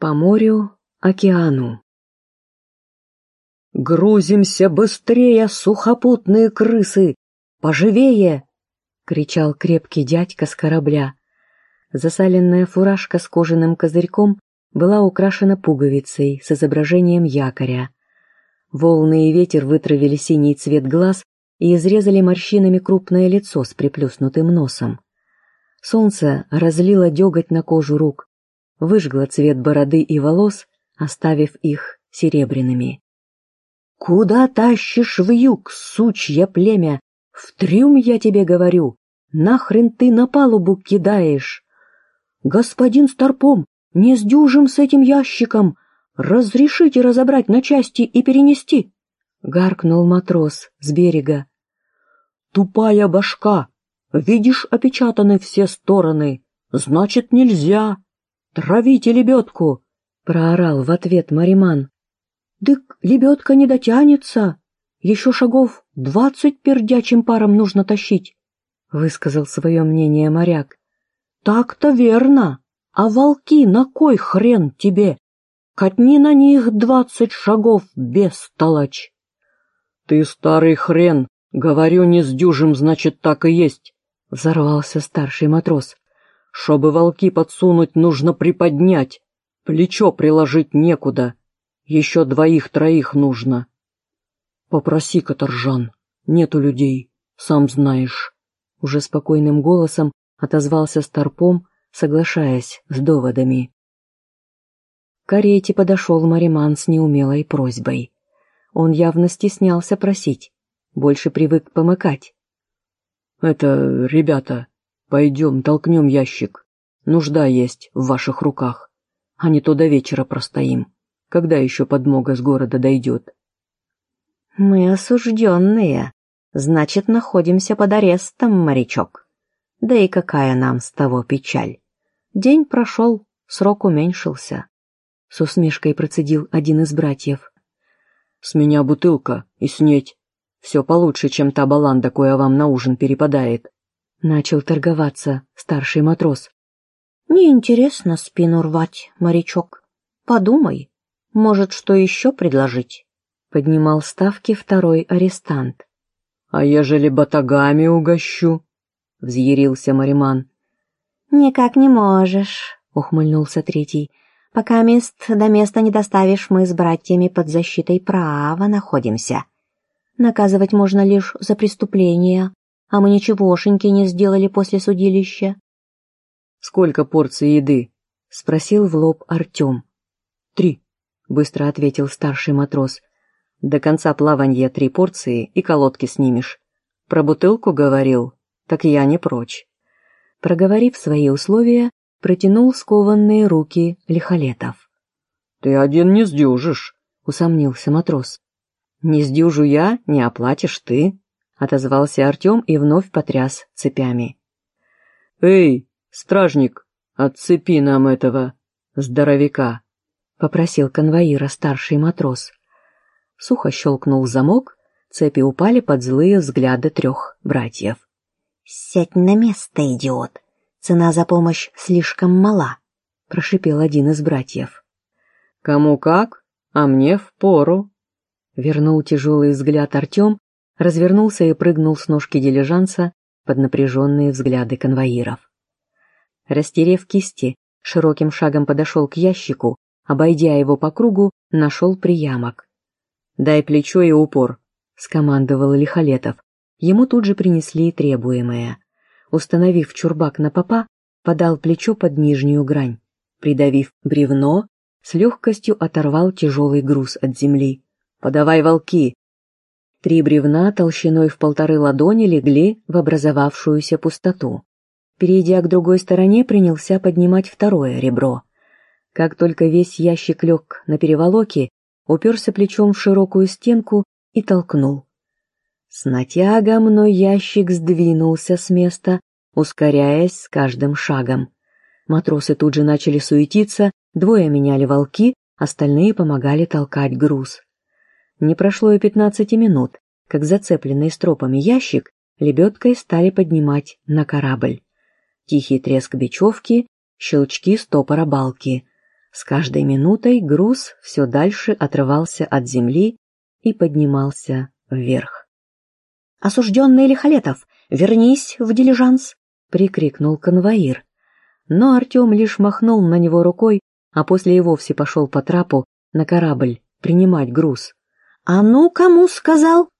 По морю, океану. «Грузимся быстрее, сухопутные крысы! Поживее!» — кричал крепкий дядька с корабля. Засаленная фуражка с кожаным козырьком была украшена пуговицей с изображением якоря. Волны и ветер вытравили синий цвет глаз и изрезали морщинами крупное лицо с приплюснутым носом. Солнце разлило деготь на кожу рук, выжгло цвет бороды и волос, оставив их серебряными. «Куда тащишь в юг, сучье племя? В трюм, я тебе говорю! Нахрен ты на палубу кидаешь? Господин Старпом, не сдюжим с этим ящиком! Разрешите разобрать на части и перенести!» — гаркнул матрос с берега. «Тупая башка! Видишь, опечатаны все стороны. Значит, нельзя. Травите лебедку!» — проорал в ответ Мариман. «Дык, лебедка не дотянется. Еще шагов двадцать пердячим паром нужно тащить», — высказал свое мнение моряк. «Так-то верно. А волки на кой хрен тебе? Катни на них двадцать шагов, бестолочь!» «Ты старый хрен, говорю, не сдюжим, значит, так и есть», — взорвался старший матрос. «Чтобы волки подсунуть, нужно приподнять. Плечо приложить некуда. Еще двоих-троих нужно». «Попроси, Каторжан. Нету людей, сам знаешь». Уже спокойным голосом отозвался Старпом, соглашаясь с доводами. К карете подошел Мариман с неумелой просьбой. Он явно стеснялся просить, больше привык помыкать. «Это, ребята, пойдем, толкнем ящик. Нужда есть в ваших руках, а не то до вечера простоим. Когда еще подмога с города дойдет?» «Мы осужденные, значит, находимся под арестом, морячок. Да и какая нам с того печаль? День прошел, срок уменьшился». С усмешкой процедил один из братьев. «С меня бутылка и снеть. Все получше, чем та баланда, кое вам на ужин перепадает. Начал торговаться старший матрос. Неинтересно спину рвать, морячок. Подумай, может, что еще предложить? Поднимал ставки второй арестант. А ежели батагами угощу? Взъярился Мариман. Никак не можешь, ухмыльнулся третий. Пока мест до места не доставишь, мы с братьями под защитой права находимся. Наказывать можно лишь за преступления, а мы ничегошеньки не сделали после судилища. «Сколько порций еды?» — спросил в лоб Артем. «Три», — быстро ответил старший матрос. «До конца плаванья три порции и колодки снимешь. Про бутылку говорил, так я не прочь». Проговорив свои условия, протянул скованные руки лихолетов. «Ты один не сдюжишь», — усомнился матрос. «Не сдюжу я, не оплатишь ты», — отозвался Артем и вновь потряс цепями. «Эй, стражник, отцепи нам этого здоровяка», — попросил конвоира старший матрос. Сухо щелкнул замок, цепи упали под злые взгляды трех братьев. «Сядь на место, идиот! Цена за помощь слишком мала», — прошипел один из братьев. «Кому как, а мне впору», Вернул тяжелый взгляд Артем, развернулся и прыгнул с ножки дилижанса под напряженные взгляды конвоиров. Растерев кисти, широким шагом подошел к ящику, обойдя его по кругу, нашел приямок. «Дай плечо и упор», — скомандовал Лихолетов. Ему тут же принесли требуемое. Установив чурбак на попа, подал плечо под нижнюю грань. Придавив бревно, с легкостью оторвал тяжелый груз от земли. Подавай волки!» Три бревна толщиной в полторы ладони легли в образовавшуюся пустоту. Перейдя к другой стороне, принялся поднимать второе ребро. Как только весь ящик лег на переволоке, уперся плечом в широкую стенку и толкнул. С натягом, но ящик сдвинулся с места, ускоряясь с каждым шагом. Матросы тут же начали суетиться, двое меняли волки, остальные помогали толкать груз. Не прошло и пятнадцати минут, как зацепленный стропами ящик лебедкой стали поднимать на корабль. Тихий треск бечевки, щелчки стопора балки. С каждой минутой груз все дальше отрывался от земли и поднимался вверх. «Осужденный Лихолетов, вернись в дилижанс!» — прикрикнул конвоир. Но Артем лишь махнул на него рукой, а после и вовсе пошел по трапу на корабль принимать груз. «А ну, кому сказал?»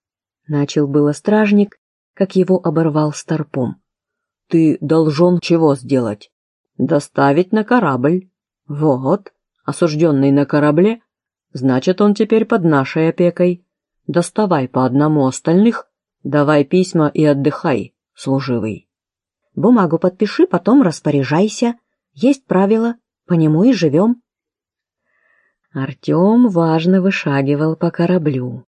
Начал было стражник, как его оборвал старпом. «Ты должен чего сделать?» «Доставить на корабль». «Вот, осужденный на корабле, значит, он теперь под нашей опекой. Доставай по одному остальных, давай письма и отдыхай, служивый». «Бумагу подпиши, потом распоряжайся. Есть правила, по нему и живем». Артем важно вышагивал по кораблю.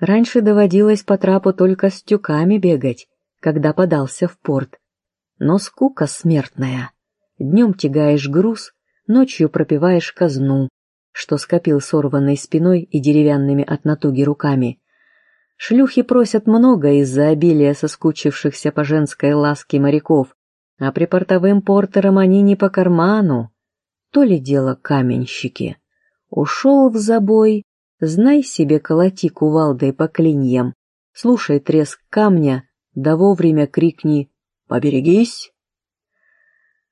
Раньше доводилось по трапу только с тюками бегать, когда подался в порт. Но скука смертная. Днем тягаешь груз, ночью пропиваешь казну, что скопил сорванной спиной и деревянными от натуги руками. Шлюхи просят много из-за обилия соскучившихся по женской ласке моряков, а припортовым портерам они не по карману. То ли дело каменщики. Ушел в забой, Знай себе, колоти кувалдой по клиньям, слушай треск камня, да вовремя крикни «Поберегись!».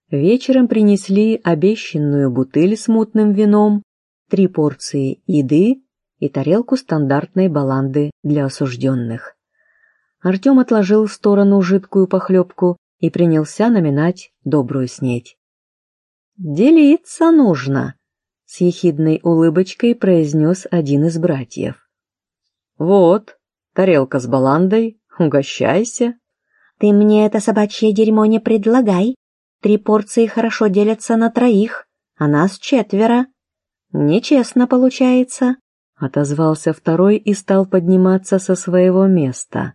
Вечером принесли обещанную бутыль с мутным вином, три порции еды и тарелку стандартной баланды для осужденных. Артем отложил в сторону жидкую похлебку и принялся наминать добрую снеть. «Делиться нужно», с ехидной улыбочкой произнес один из братьев. «Вот, тарелка с баландой, угощайся». «Ты мне это собачье дерьмо не предлагай. Три порции хорошо делятся на троих, а нас четверо. Нечестно получается», — отозвался второй и стал подниматься со своего места.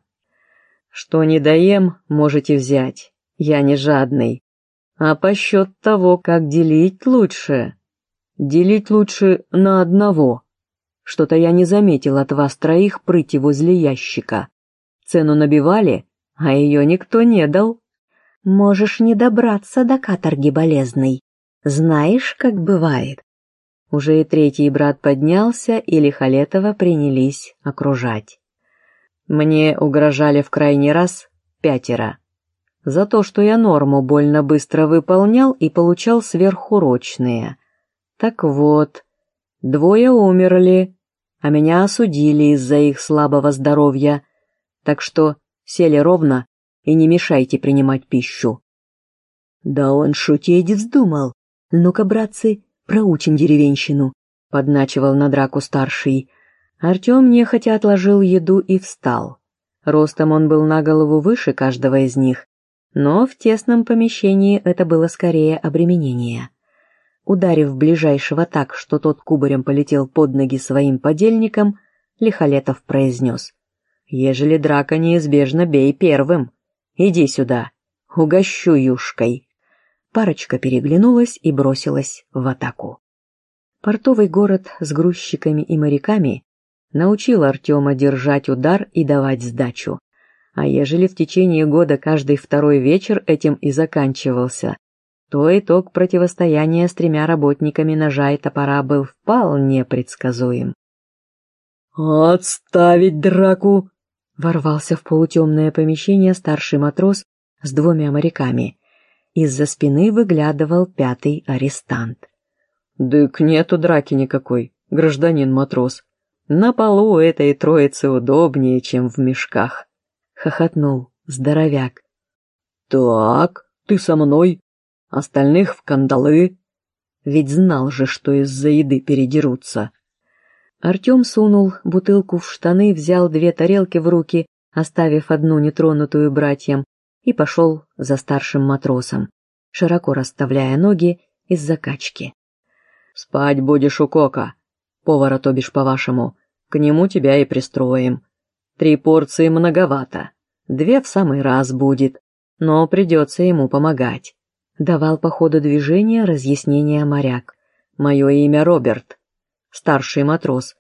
«Что не доем, можете взять, я не жадный. А по счет того, как делить лучше, Делить лучше на одного. Что-то я не заметил от вас троих прыти возле ящика. Цену набивали, а ее никто не дал. Можешь не добраться до каторги болезной. Знаешь, как бывает. Уже и третий брат поднялся, и Лихолетова принялись окружать. Мне угрожали в крайний раз пятеро. За то, что я норму больно быстро выполнял и получал сверхурочные. Так вот, двое умерли, а меня осудили из-за их слабого здоровья, так что сели ровно и не мешайте принимать пищу. Да он шутить вздумал. Ну-ка, братцы, проучим деревенщину, подначивал на драку старший. Артем нехотя отложил еду и встал. Ростом он был на голову выше каждого из них, но в тесном помещении это было скорее обременение. Ударив ближайшего так, что тот кубарем полетел под ноги своим подельникам, Лихолетов произнес. «Ежели драка неизбежна, бей первым. Иди сюда, угощу юшкой». Парочка переглянулась и бросилась в атаку. Портовый город с грузчиками и моряками научил Артема держать удар и давать сдачу. А ежели в течение года каждый второй вечер этим и заканчивался, то итог противостояния с тремя работниками ножа и топора был вполне предсказуем. «Отставить драку!» — ворвался в полутемное помещение старший матрос с двумя моряками. Из-за спины выглядывал пятый арестант. «Дык нету драки никакой, гражданин матрос. На полу этой троицы удобнее, чем в мешках», — хохотнул здоровяк. «Так, ты со мной?» Остальных в кандалы. Ведь знал же, что из-за еды передерутся. Артем сунул бутылку в штаны, взял две тарелки в руки, оставив одну нетронутую братьям, и пошел за старшим матросом, широко расставляя ноги из закачки. «Спать будешь у Кока, повара, то бишь по-вашему. К нему тебя и пристроим. Три порции многовато, две в самый раз будет, но придется ему помогать давал по ходу движения разъяснения моряк. «Мое имя Роберт, старший матрос.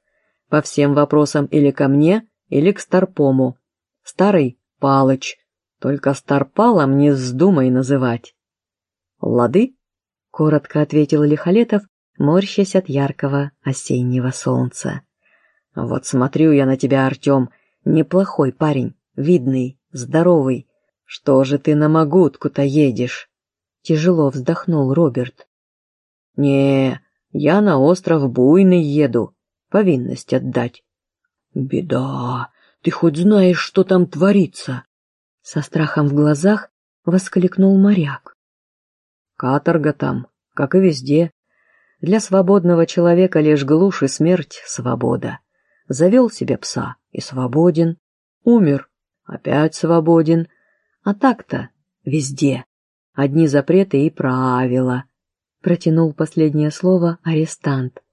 По всем вопросам или ко мне, или к Старпому. Старый — Палыч, только Старпалом не вздумай называть». «Лады?» — коротко ответил Лихолетов, морщась от яркого осеннего солнца. «Вот смотрю я на тебя, Артем, неплохой парень, видный, здоровый. Что же ты на Могутку-то едешь?» Тяжело вздохнул Роберт. «Не, я на остров Буйный еду, повинность отдать». «Беда, ты хоть знаешь, что там творится?» Со страхом в глазах воскликнул моряк. «Каторга там, как и везде. Для свободного человека лишь глушь и смерть — свобода. Завел себе пса и свободен. Умер, опять свободен. А так-то везде. Одни запреты и правила. Протянул последнее слово арестант.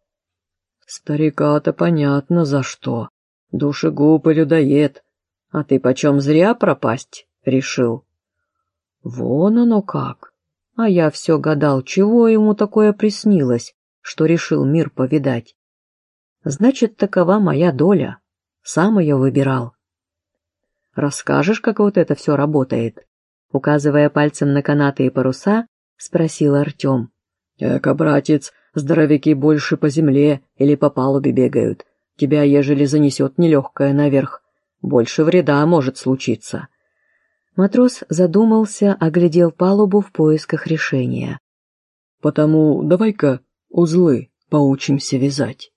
Старика-то понятно за что. Душегуб и людоед. А ты почем зря пропасть решил? Вон оно как. А я все гадал, чего ему такое приснилось, что решил мир повидать. Значит, такова моя доля. Сам ее выбирал. Расскажешь, как вот это все работает? Указывая пальцем на канаты и паруса, спросил Артем. Эка, братец, здоровяки больше по земле или по палубе бегают. Тебя, ежели занесет нелегкое наверх, больше вреда может случиться. Матрос задумался, оглядел палубу в поисках решения. «Потому давай-ка узлы поучимся вязать».